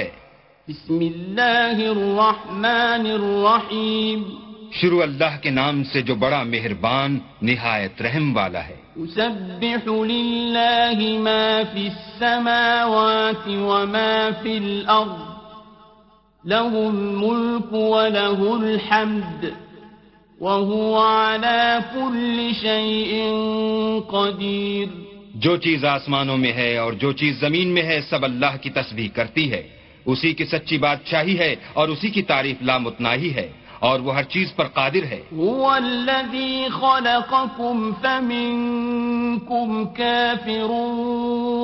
ہے۔ بسم اللہ الرحمن الرحیم شروع اللہ کے نام سے جو بڑا مہربان نہایت رحم والا ہے۔ يسبح لله ما في السماوات وما في الأرض له الملك وله الحمد وهو على كل شيء قدير جو چیز آسمانوں میں ہے اور جو چیز زمین میں ہے سب اللہ کی تسبیح کرتی ہے۔ اسی کی سچی بادشاہی ہے اور اسی کی تعریف لامتناہی ہے اور وہ ہر چیز پر قادر ہے۔ هو الذي خلقكم فمنكم كافر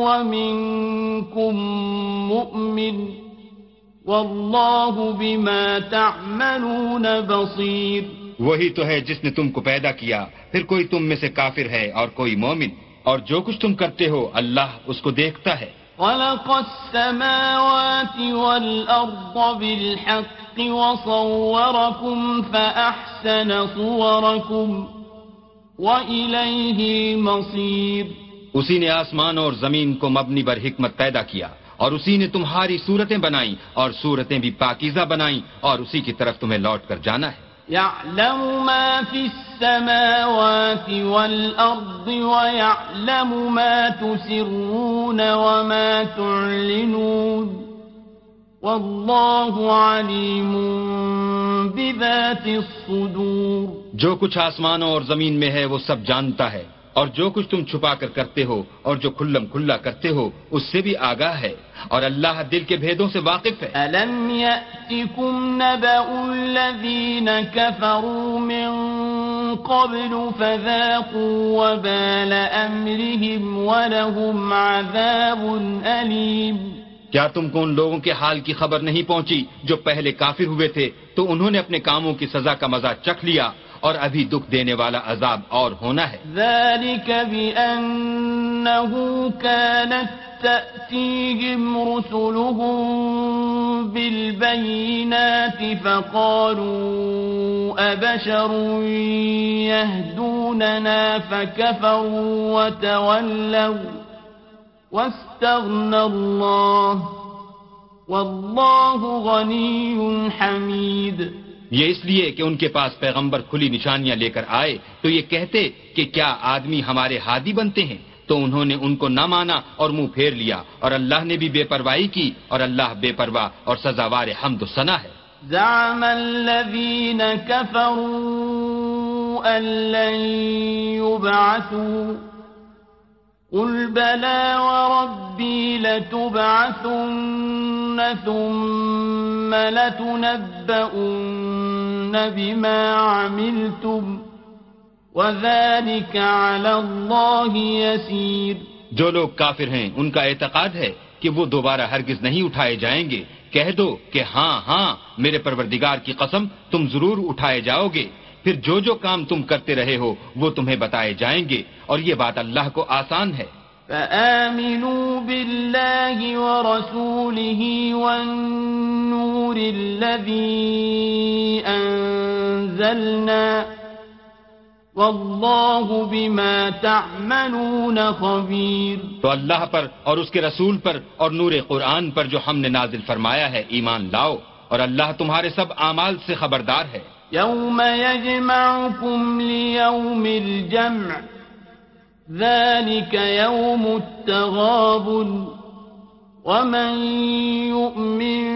ومنكم مؤمن والله بما تعملون بصير۔ وہی تو ہے جس نے تم کو پیدا کیا۔ پھر کوئی تم میں سے کافر ہے اور کوئی مومن۔ اور جو کچھ تم کرتے ہو اللہ اس کو دیکھتا ہے۔ خلق السماوات والأرض بالحق وصوركم فأحسن صوركم وإليه المصير اسی نے آسمان اور زمین کو مبنی بر حکمت پیدا کیا اور اسی نے تمہاری صورتیں بنائیں اور صورتیں بھی پاکیزہ بنائیں اور اسی کی طرف تمہیں لوٹ کر جانا ہے۔ يعلم ما في السماوات والأرض ويعلم ما تسرون وما تعلنون والله عليم بذات الصدور جو کچھ آسمانوں اور زمین میں ہے وہ سب جانتا ہے اور جو کچھ تم چھپا کر کرتے ہو اور جو کھلم کھلا کرتے ہو اس سے بھی آگاہ ہے۔ اور اللہ دل کے بھیدوں سے واقف ہے۔ ألم يأتكم نبأ الذين كفروا من قبل فذاقوا وبال أمرهم ولهم عذاب أليم۔ کیا تم کو ان لوگوں کے حال کی خبر نہیں پہنچی جو پہلے کافر ہوئے تھے؟ تو انہوں نے اپنے کاموں کی سزا کا مزہ چکھ لیا اور ابھی دکھ دینے والا عذاب اور ہونا ہے۔ ذلك بأنه كانت تأتيهم رسلهم بالبينات فقالوا أبشر يهدوننا فكفروا وتولوا واستغنى الله والله غني حميد یہ اس لیے کہ ان کے پاس پیغمبر کھلی نشانیاں لے کر آئے تو یہ کہتے کہ کیا آدمی ہمارے ہادی بنتے ہیں؟ تو انہوں نے ان کو نہ مانا اور منہ پھیر لیا اور اللہ نے بھی بے پرواہی کی اور اللہ بے پرواہ اور سزاوار حمد و ثنا ہے۔ زعم الذين كفروا أن لن يبعثوا قل بلى وربي لتبعثن ثم لتنبؤن بما عملتم وذلك على الله يسير۔ جو لوگ کافر ہیں ان کا اعتقاد ہے کہ وہ دوبارہ ہرگز نہیں اٹھائے جائیں گے۔ کہہ دو کہ ہاں ہاں میرے پروردگار کی قسم تم ضرور اٹھائے جاؤ گے۔ پھر جو جو کام تم کرتے رہے ہو وہ تمہیں بتائے جائیں گے۔ اور یہ بات اللہ کو آسان ہے۔ فآمنوا بالله ورسوله والنور الذي أنزلنا والله بما تعملون خبير تو اللہ پر اور اس کے رسول پر اور نور قرآن پر جو ہم نے نازل فرمایا ہے ایمان لاؤ۔ اور اللہ تمہارے سب اعمال سے خبردار ہے۔ يوم يجمعكم ليوم الجمع ذلك يوم التغاب ومن يؤمن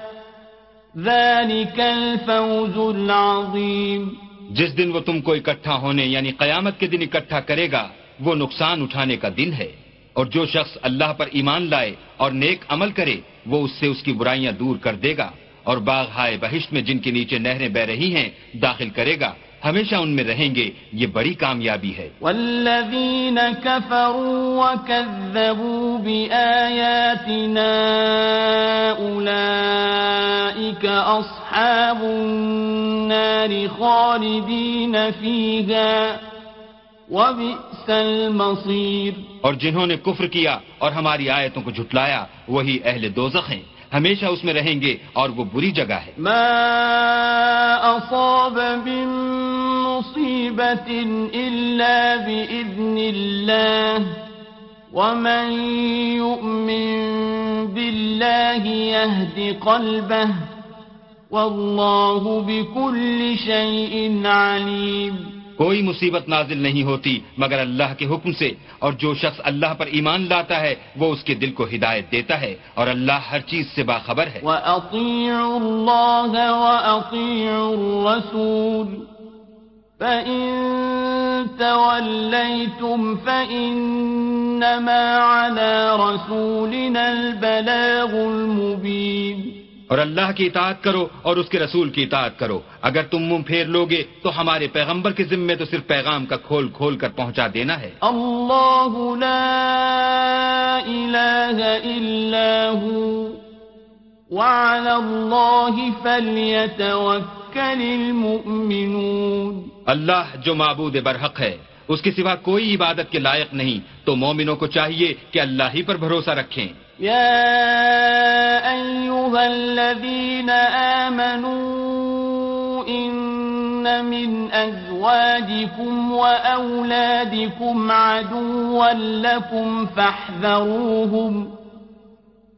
ذلك الفوز العظیم جس دن وہ تم کو اکٹھا ہونے یعنی قیامت کے دن اکٹھا کرے گا، وہ نقصان اٹھانے کا دن ہے۔ اور جو شخص اللہ پر ایمان لائے اور نیک عمل کرے، وہ اس سے اس کی برائیاں دور کر دے گا اور باغ ہائے بہشت میں جن کے نیچے نہریں بہ رہی ہیں، داخل کرے گا۔ ہمیشہ ان میں رہیں گے یہ بڑی کامیابی ہے۔ والذین كفروا وكذبوا بآیاتنا اولئیک اصحاب النار خالدین فیہا وبئس المصیر۔ اور جنہوں نے کفر کیا اور ہماری آیتوں کو جھٹلایا وہی اہل دوزخ ہیں۔ ہمیشہ اس میں رہیں گے اور وہ بری جگہ ہے۔ ما اصاب من مصیبت الا باذن اللہ ومن يؤمن بالله يهد قلبه والله بكل شيء عليم کوئی مصیبت نازل نہیں ہوتی مگر اللہ کے حکم سے اور جو شخص اللہ پر ایمان لاتا ہے وہ اس کے دل کو ہدایت دیتا ہے اور اللہ ہر چیز سے باخبر ہے۔ وَأَطِيعُوا اللَّهَ وَأَطِيعُوا الرَّسُولِ فَإِن تَوَلَّيْتُمْ فَإِنَّمَا عَلَى رَسُولِنَا الْبَلَاغُ الْمُبِينُ اور اللہ کی اطاعت کرو اور اس کے رسول کی اطاعت کرو۔ اگر تم منہ پھیر لوگے تو ہمارے پیغمبر کے ذمے تو صرف پیغام کا کھول کھول کر پہنچا دینا ہے۔ اللہ لا الہ الا وعلى الله فليتوكل المؤمنون۔ اللہ جو معبود برحق ہے، اس کے سوا کوئی عبادت کے لائق نہیں۔ تو مومنوں کو چاہیے کہ اللہ ہی پر بھروسہ رکھیں۔ يا أيها الذين آمنوا إن من أزواجكم وأولادكم عدوا لكم فاحذروهم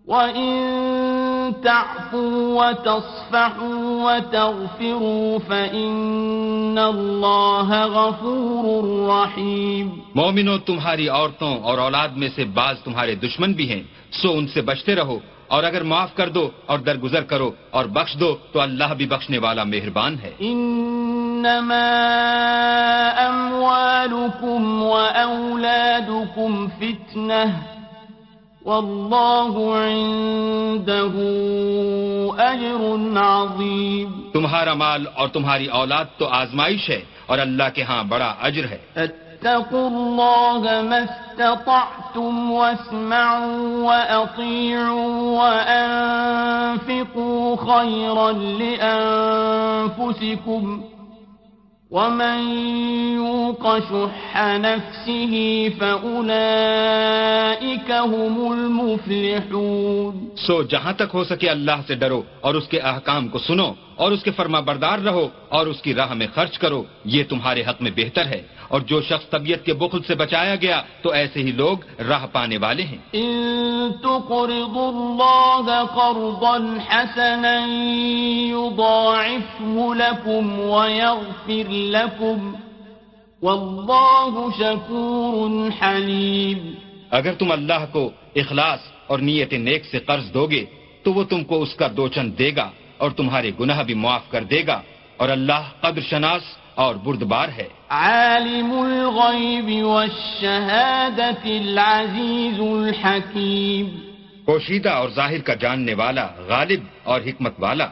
وإن تعفوا وتصفحوا وتغفروا فإن الله غفور رحيم. مومنو تمہاری عورتوں اور اولاد میں سے بعض تمہارے دشمن بھی ہیں سو ان سے بچتے رہو اور اگر معاف کر دو اور درگزر کرو اور بخش دو تو اللہ بھی بخشنے والا مہربان ہے۔ انما اموالکم و اولادکم فتنہ۔ واللہ عنده اجر عظیم تمہارا مال اور تمہاری اولاد تو آزمائش ہے اور اللہ کے ہاں بڑا اجر ہے۔ فاتقوا الله ما استطعتم واسمعوا وأطيعوا وأنفقوا خيرا لأنفسكم. ومن يوق شح نفسه فأولئك هم المفلحون سو جہاں تک ہو سکے اللہ سے ڈرو اور اس کے احکام کو سنو اور اس کے فرما بردار رہو اور اس کی راہ میں خرچ کرو یہ تمہارے حق میں بہتر ہے۔ اور جو شخص طبیعت کے بخل سے بچایا گیا تو ایسے ہی لوگ راہ پانے والے ہیں۔ اگر تم اللہ کو اخلاص اور نیت نیک سے قرض دو گے تو وہ تم کو اس کا دوچن دے گا اور تمہارے گناہ بھی معاف کر دے گا اور اللہ قدر شناس اور بردبار ہے۔ عالم الغیب والشہادت العزیز الحکیم۔ پوشیدہ اور ظاہر کا جاننے والا غالب اور حکمت والا۔